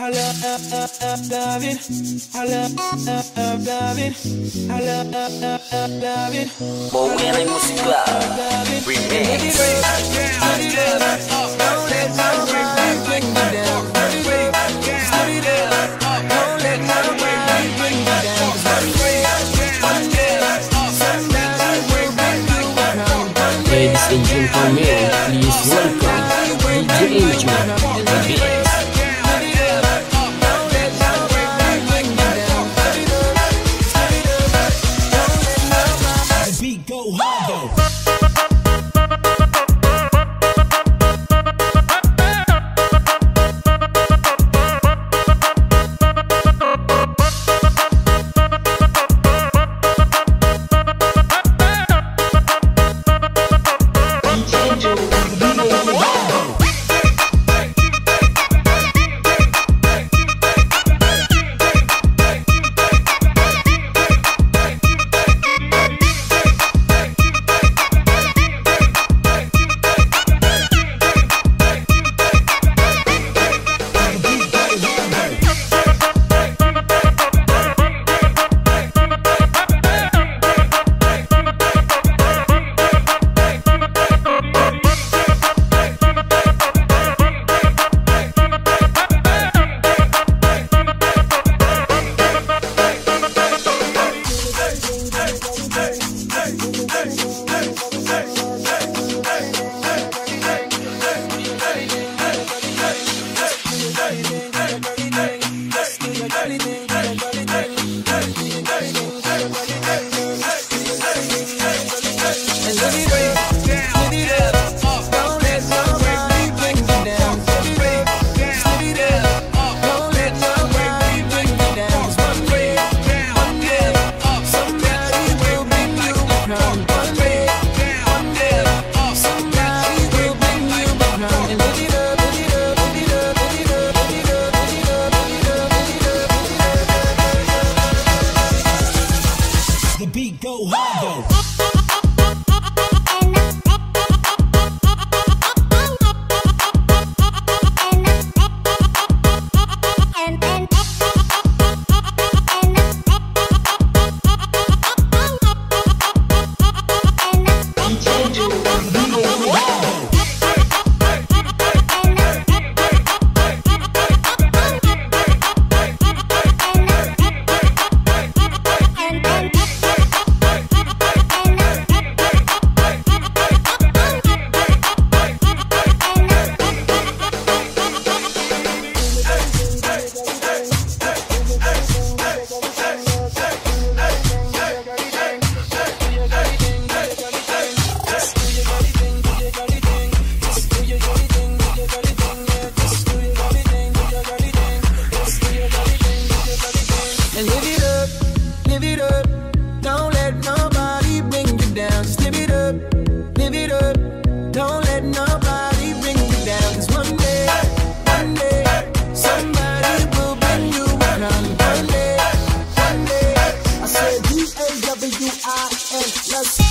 I love, love, love, love it. I love, love, love, love it. I love, love, love, love it. Moena y música Remix Ladies and gentlemen, please welcome DJ Angel. holiday. A-W-I-N. Let's